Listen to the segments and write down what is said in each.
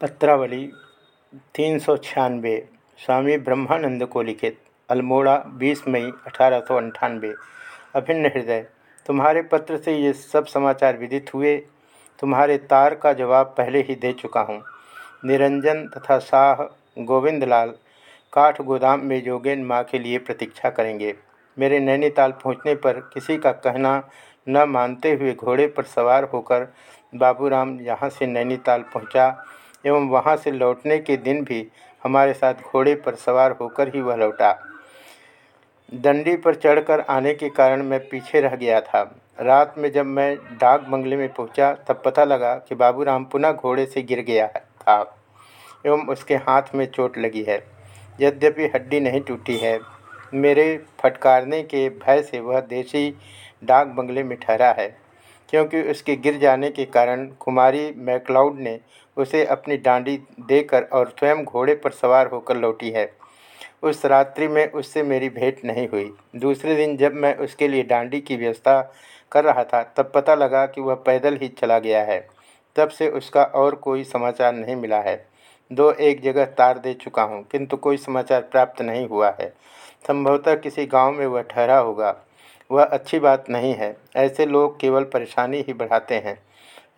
पत्रावली तीन सौ छियानवे, स्वामी ब्रह्मानंद को लिखित, अल्मोड़ा 20 मई अठारह सौ अंठानवे। अभिन्न हृदय, तुम्हारे पत्र से ये सब समाचार विदित हुए, तुम्हारे तार का जवाब पहले ही दे चुका हूँ। निरंजन तथा शाह गोविंदलाल, काठ गोदाम में जोगेन माँ के लिए प्रतीक्षा करेंगे। मेरे नैनीताल पहुँचने पर किसी का कहना न मानते हुए घोड़े पर सवार होकर बाबूराम यहाँ से नैनीताल पहुँचा एवं वहाँ से लौटने के दिन भी हमारे साथ घोड़े पर सवार होकर ही वह लौटा। डंडी पर चढ़कर आने के कारण मैं पीछे रह गया था। रात में जब मैं डाक बंगले में पहुँचा, तब पता लगा कि बाबूराम पुनः घोड़े से गिर गया था एवं उसके हाथ में चोट लगी है। यद्यपि हड्डी नहीं टूटी है, मेरे फटकारने के भय से वह देसी डाक बंगले में ठहरा है। क्योंकि उसके गिर जाने के कारण कुमारी मैकलाउड ने उसे अपनी डांडी देकर और स्वयं घोड़े पर सवार होकर लौटी है। उस रात्रि में उससे मेरी भेंट नहीं हुई। दूसरे दिन जब मैं उसके लिए डांडी की व्यवस्था कर रहा था, तब पता लगा कि वह पैदल ही चला गया है। तब से उसका और कोई समाचार नहीं मिला है। दो एक जगह तार दे चुका हूँ, किंतु कोई समाचार प्राप्त नहीं हुआ है। संभवतः किसी गाँव में वह ठहरा होगा। वह अच्छी बात नहीं है। ऐसे लोग केवल परेशानी ही बढ़ाते हैं।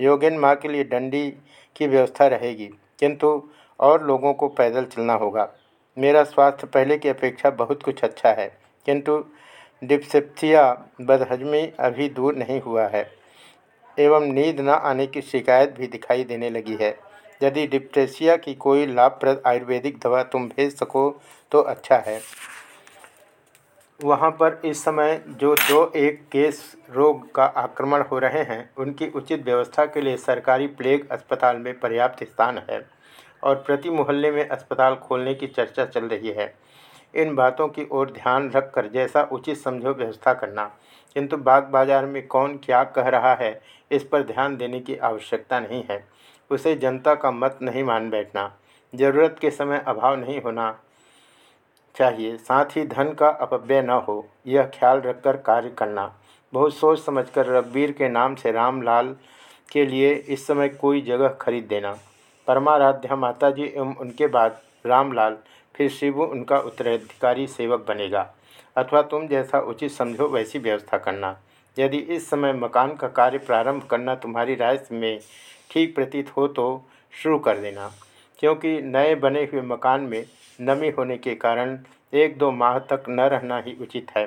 योगिन माँ के लिए डंडी की व्यवस्था रहेगी, किंतु और लोगों को पैदल चलना होगा। मेरा स्वास्थ्य पहले की अपेक्षा बहुत कुछ अच्छा है, किंतु डिप्सेप्सिया बदहजमी अभी दूर नहीं हुआ है, एवं नींद न आने की शिकायत भी दिखाई देने लगी है। यदि डिप्टेसिया की कोई लाभप्रद आयुर्वेदिक दवा तुम भेज सको तो अच्छा है। वहाँ पर इस समय जो दो एक केस रोग का आक्रमण हो रहे हैं, उनकी उचित व्यवस्था के लिए सरकारी प्लेग अस्पताल में पर्याप्त स्थान है और प्रति मोहल्ले में अस्पताल खोलने की चर्चा चल रही है। इन बातों की ओर ध्यान रखकर जैसा उचित समझो व्यवस्था करना। किंतु बाग बाज़ार में कौन क्या कह रहा है, इस पर ध्यान देने की आवश्यकता नहीं है। उसे जनता का मत नहीं मान बैठना। ज़रूरत के समय अभाव नहीं होना। चाहिए। साथ ही धन का अपव्यय न हो, यह ख्याल रखकर कार्य करना। बहुत सोच समझकर रघबीर के नाम से रामलाल के लिए इस समय कोई जगह खरीद देना। परमाराध्या माता जी एवं उनके बाद रामलाल, फिर शिव उनका उत्तराधिकारी सेवक बनेगा। अथवा तुम जैसा उचित समझो वैसी व्यवस्था करना। यदि इस समय मकान का कार्य प्रारंभ करना तुम्हारी राय में ठीक प्रतीत हो तो शुरू कर देना। क्योंकि नए बने हुए मकान में नमी होने के कारण एक दो माह तक न रहना ही उचित है।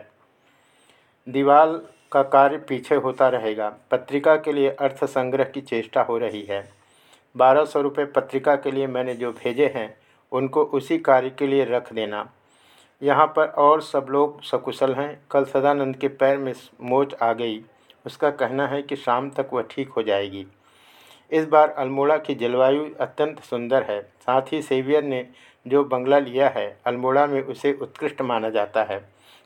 दीवाल का कार्य पीछे होता रहेगा। पत्रिका के लिए अर्थ संग्रह की चेष्टा हो रही है। बारह सौ रुपये पत्रिका के लिए मैंने जो भेजे हैं, उनको उसी कार्य के लिए रख देना। यहाँ पर और सब लोग सकुशल हैं। कल सदानंद के पैर में मोच आ गई। उसका कहना है कि शाम तक वह ठीक हो जाएगी। इस बार अल्मोड़ा की जलवायु अत्यंत सुंदर है। साथ ही सेवियर ने जो बंगला लिया है, अल्मोड़ा में उसे उत्कृष्ट माना जाता है।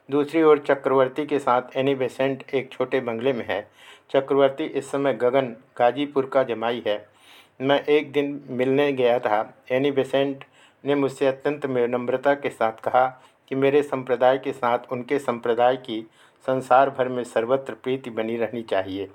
दूसरी ओर चक्रवर्ती के साथ एनी बेसेंट एक छोटे बंगले में है। चक्रवर्ती इस समय गगन गाजीपुर का जमाई है। मैं एक दिन मिलने गया था। एनी बेसेंट ने मुझसे अत्यंत विनम्रता के साथ कहा कि मेरे संप्रदाय के साथ उनके संप्रदाय की संसार भर में सर्वत्र प्रीति बनी रहनी चाहिए।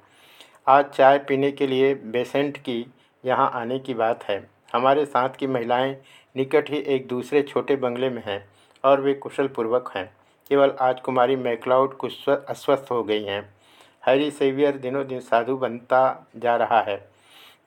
आज चाय पीने के लिए बेसेंट की यहाँ आने की बात है। हमारे साथ की महिलाएँ निकट ही एक दूसरे छोटे बंगले में हैं और वे कुशल पूर्वक हैं। केवल आज कुमारी मैकलाउड कुछ अस्वस्थ हो गई हैं। हैरी सेवियर दिनों दिन साधु बनता जा रहा है।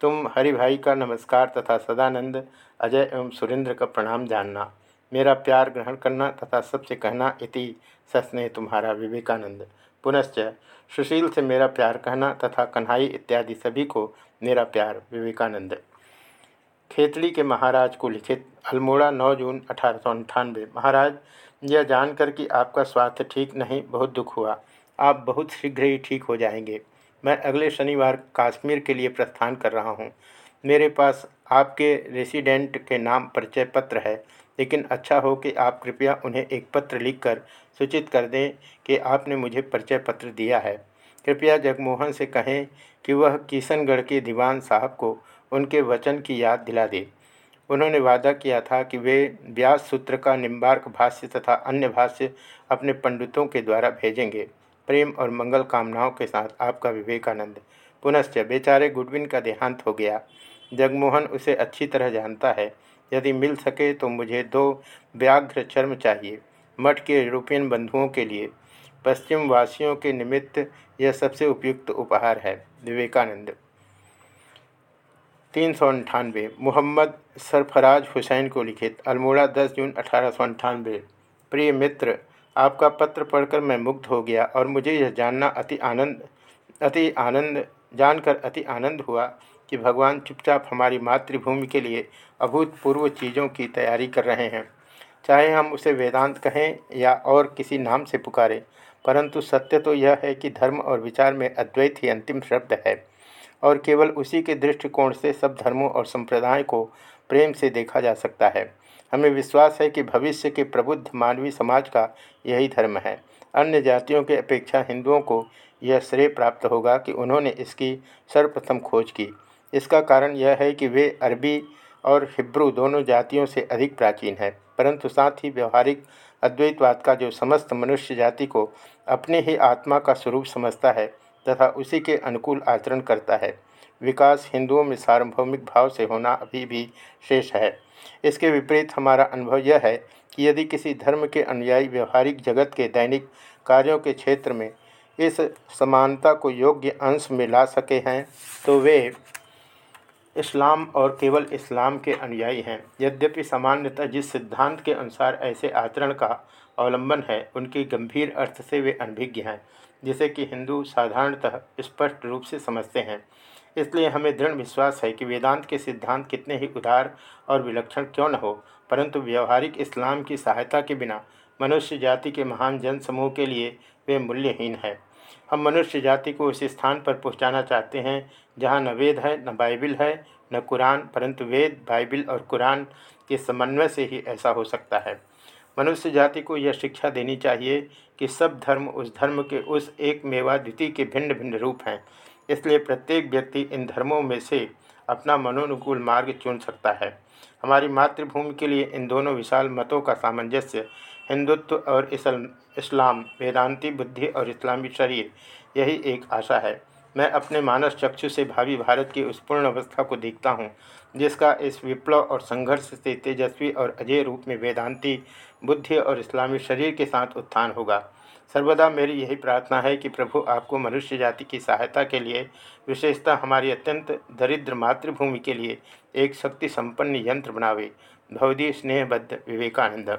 तुम हरि भाई का नमस्कार तथा सदानंद, अजय एवं सुरेंद्र का प्रणाम जानना, मेरा प्यार ग्रहण करना तथा सबसे कहना इति सस्नेह तुम्हारा विवेकानंद। पुनश्च सुशील से मेरा प्यार कहना तथा कन्हई इत्यादि सभी को मेरा प्यार, विवेकानंद। खेतड़ी के महाराज को लिखित, अल्मोड़ा 9 जून, अठारह महाराज, यह जानकर कि आपका स्वास्थ्य ठीक नहीं, बहुत दुख हुआ। आप बहुत शीघ्र ही ठीक हो जाएँगे। मैं अगले शनिवार कश्मीर के लिए प्रस्थान कर रहा हूँ। मेरे पास आपके रेसिडेंट के नाम परिचय पत्र है, लेकिन अच्छा हो कि आप कृपया उन्हें एक पत्र लिखकर सूचित कर दें कि आपने मुझे परिचय पत्र दिया है। कृपया जगमोहन से कहें कि वह किशनगढ़ के दीवान साहब को उनके वचन की याद दिला दे। उन्होंने वादा किया था कि वे व्यास सूत्र का निम्बार्क भाष्य तथा अन्य भाष्य अपने पंडितों के द्वारा भेजेंगे। प्रेम और मंगल कामनाओं के साथ आपका विवेकानंद। पुनश्च बेचारे गुडविन का देहांत हो गया। जगमोहन उसे अच्छी तरह जानता है। यदि मिल सके तो मुझे दो व्याघ्र चर्म चाहिए, मठ के यूरोपियन बंधुओं के लिए। पश्चिम वासियों के निमित्त यह सबसे उपयुक्त उपहार है। विवेकानंद। तीन सौ अंठानवे मोहम्मद सरफराज हुसैन को लिखित। अल्मोड़ा 10 जून अठारह प्रिय मित्र, आपका पत्र पढ़कर मैं मुग्ध हो गया और मुझे यह जानना अति आनंद अति आनंद, जानकर अति आनंद हुआ कि भगवान चुपचाप हमारी मातृभूमि के लिए अभूतपूर्व चीज़ों की तैयारी कर रहे हैं। चाहे हम उसे वेदांत कहें या और किसी नाम से पुकारें, परंतु सत्य तो यह है कि धर्म और विचार में अद्वैत ही अंतिम शब्द है। और केवल उसी के दृष्टिकोण से सब धर्मों और संप्रदाय को प्रेम से देखा जा सकता है। हमें विश्वास है कि भविष्य के प्रबुद्ध मानवीय समाज का यही धर्म है। अन्य जातियों के अपेक्षा हिंदुओं को यह श्रेय प्राप्त होगा कि उन्होंने इसकी सर्वप्रथम खोज की। इसका कारण यह है कि वे अरबी और हिब्रू दोनों जातियों से अधिक प्राचीन है, परंतु साथ ही व्यवहारिक अद्वैतवाद का जो समस्त मनुष्य जाति को अपने ही आत्मा का स्वरूप समझता है तथा उसी के अनुकूल आचरण करता है, विकास हिंदुओं में सार्वभौमिक भाव से होना अभी भी शेष है। इसके विपरीत हमारा अनुभव यह है कि यदि किसी धर्म के अनुयायी व्यवहारिक जगत के दैनिक कार्यों के क्षेत्र में इस समानता को योग्य अंश में ला सके हैं तो वे इस्लाम और केवल इस्लाम के अनुयायी हैं। यद्यपि सामान्यतः जिस सिद्धांत के अनुसार ऐसे आचरण का अवलंबन है, उनकी गंभीर अर्थ से वे अनभिज्ञ हैं, जिसे कि हिंदू साधारणतः स्पष्ट रूप से समझते हैं। इसलिए हमें दृढ़ विश्वास है कि वेदांत के सिद्धांत कितने ही उदार और विलक्षण क्यों न हो, परंतु व्यवहारिक इस्लाम की सहायता के बिना मनुष्य जाति के महान जन समूह के लिए वे मूल्यहीन है। हम मनुष्य जाति को उस स्थान पर पहुंचाना चाहते हैं, जहाँ न वेद है, न बाइबिल है, न कुरान, परंतु वेद, बाइबिल और कुरान के समन्वय से ही ऐसा हो सकता है। मनुष्य जाति को यह शिक्षा देनी चाहिए कि सब धर्म उस धर्म के उस एक मेवा द्वितीय के भिन्न भिन्न रूप हैं। इसलिए प्रत्येक व्यक्ति इन धर्मों में से अपना मनोनुकूल मार्ग चुन सकता है। हमारी मातृभूमि के लिए इन दोनों विशाल मतों का सामंजस्य हिंदुत्व और इस्लाम, वेदांती, बुद्धि और इस्लामी शरीर, यही एक आशा है। मैं अपने मानस चक्षु से भावी भारत की उस पूर्ण अवस्था को देखता हूँ, जिसका इस विप्लव और संघर्ष से तेजस्वी और अजय रूप में वेदांती, बुद्धि और इस्लामी शरीर के साथ उत्थान होगा। सर्वदा मेरी यही प्रार्थना है कि प्रभु आपको मनुष्य जाति की सहायता के लिए, विशेषतः हमारी अत्यंत दरिद्र मातृभूमि के लिए, एक शक्ति संपन्न यंत्र बनावे। भवदी स्नेहबद्ध Vivekananda.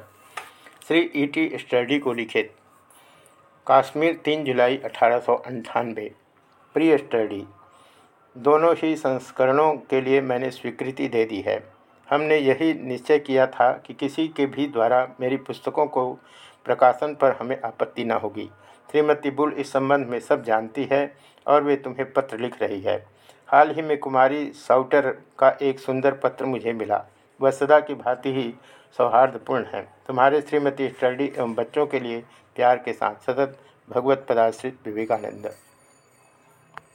Shri E T Sturdy को लिखित। काश्मीर तीन जुलाई अठारह प्रिय स्टडी दोनों ही संस्करणों के लिए मैंने स्वीकृति दे दी है। हमने यही निश्चय किया था कि किसी के भी द्वारा मेरी पुस्तकों को प्रकाशन पर हमें आपत्ति न होगी। श्रीमती बुल इस संबंध में सब जानती है और वे तुम्हें पत्र लिख रही है। हाल ही में कुमारी साउटर का एक सुंदर पत्र मुझे मिला। वह सदा की भांति ही सौहार्दपूर्ण है। तुम्हारे श्रीमती स्टडी एवं बच्चों के लिए प्यार के साथ सतत भगवत पदाश्रित विवेकानंद।